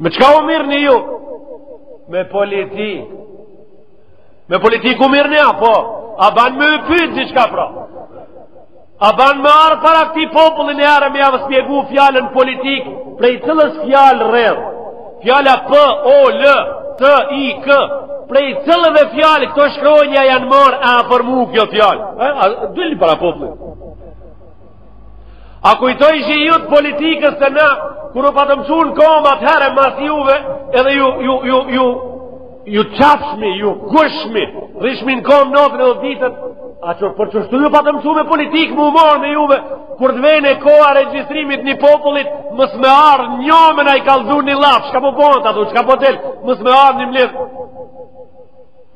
Me çka u mirrni ju? Me politikë. Me politikë u mirrni, a po. A ban me pyt diçka pra? A ban me ardhë para këtij populli e ardhë me jau spjegu fjalën politikë prej cilës fjalë rrjedh. Fjala P, O, L, T, I, K. Prej cilave fjalë, këto shkronja janë marrë e formu kjo fjalë. A, a, dil para popullit. A kujtojshi ju të politikës se na, kur u patëm çu n'komë atëherë mas juve, edhe ju, ju, ju, ju, ju çapshmi, ju ngushmi, rrishmi në komë natën edhe ditën, a që për qështu u patëm çu me politikë me u marrë me juve, kur të vjen e koha e regjistrimit të popullit, mos me ardhë njo me na i kallzu një llaf, çka po bohet atu, çka po del, mos me ardhë një mlirë,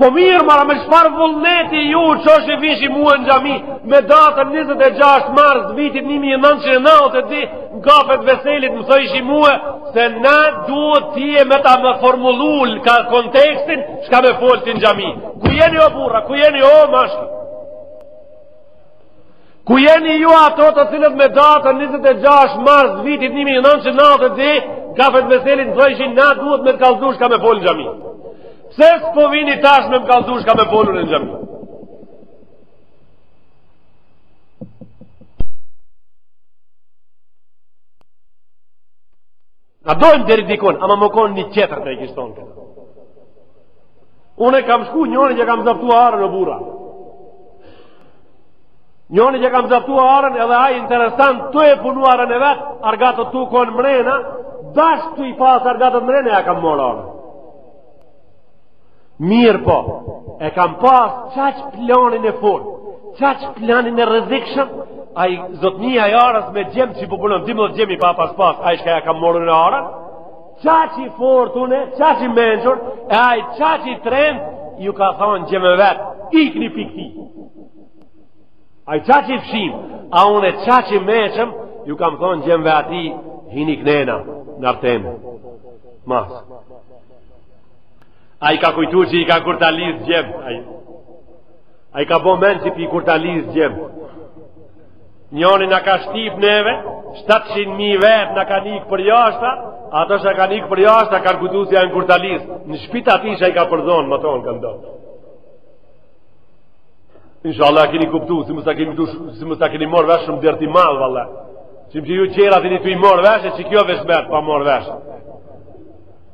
Po mirë, more me çfarë vullneti ju çoshi e vishi mua në xhami me datën 26 mars vitit 1990 në kafe t'Veselit më thojshi mua se na duhet tye me ta me formulu kontekstin çka me folë ti në xhami. Ku jeni o burra, ku jeni o mashkë? Ku jeni ju ato të cilët me datën 26 mars vitit 1990 n'kafe t'Veselit m'thojshi na duhet me të kallzu çka me folë në xhami. Pse s'po vini tash me më kallzu çka me folë në xhami? A dojmë deri dikun, ama me konë një tjetër të e kishton këtë. Unë kam shku njërit ja kam zaptu arën o burra. Njërit ja kam zaptu arën edhe ai interesant tu e punu arën e vet, argatët tu konë mrena, bash tu i pasë argatët mrena ja kam marrë arën. Mirëpo, e kam pas qaq planin e fort, qaq planin e rrezikshëm, ai zotnia e arës me gjem që po punon, domethonë gjemt i ka pas pas, ai çka ja kam marrun arën, qaq i fort une, qaq i mençur, e ai qaq i trent, ju ka thonë gjemve vet, ikni pikti. Ai qaq i fshimë, a une qaq i mençëm, ju kam thonë gjemve t'tij, hini knena, në arë teme, masë. Ai ka kujtu që i ka kurtalis gjemt Ai ka bo men që i kurtalis gjemt Njoni na ka shtyp neve 700.000 vetë na kan ikë përjashta Ato që kan ikë përjashta kan kujtu që janë kurtalis Në shpi t'atij që i ka përzonë Më tonë ka ndonë Inshallah keni kuptu Si mos e keni, dush, si mos e keni marrë vesh Shumë dert i madh valla Që më që ju qera të një me i marrë vesh E që kjo vesh mërë pa marrë vesh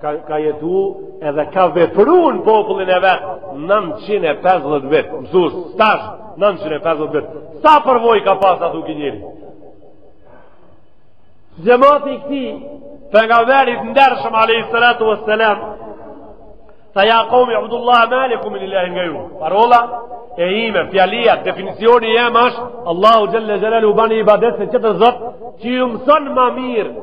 Ka, ka jetu edhe ka vepru në popullin e vet 950 vjet, mësus, stazh 950 vjet. Sa përvojë ka pas aty ky njeri? Xhemati i këtij pejgamberi të ndershëm a.s. Tha ja kaumi u'budullahe ma lekum min ilahin gajruh. Parola e ime, fjalia, definicioni jem është Allahu xhel-le xhelaluhu bani ibadet se tjetër zot që ju mëson ma mirë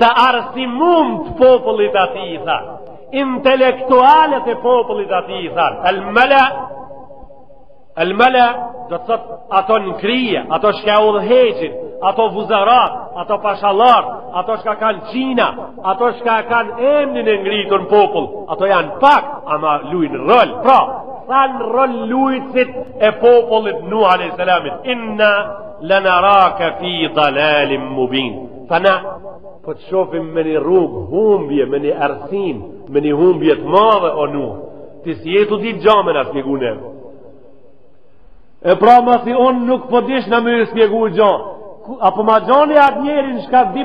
të arsimum të popullit atij i tha intelektualët e popullit atij i tha el mele el mele do të thotë ato në krye ato shka udhëheqin ato vuzarat ato pashallarë ato shka kanë çina ato shka kanë emnin e ngritur në popull ato janë pak ama lujnë rol pra thanë rol lujtësit e popullit Nuh a.s. inna lenerake fi dalalin mubin Pra na, po të shofim me një rrugë, humbje, me një arsim, me një humbje të madhe, o Nuh, ti s'je tu di gja me na spjegu ne. E pra, masi unë nuk po dishna me ju spjegu gja, apo ma gjeni atë njerin shka di me,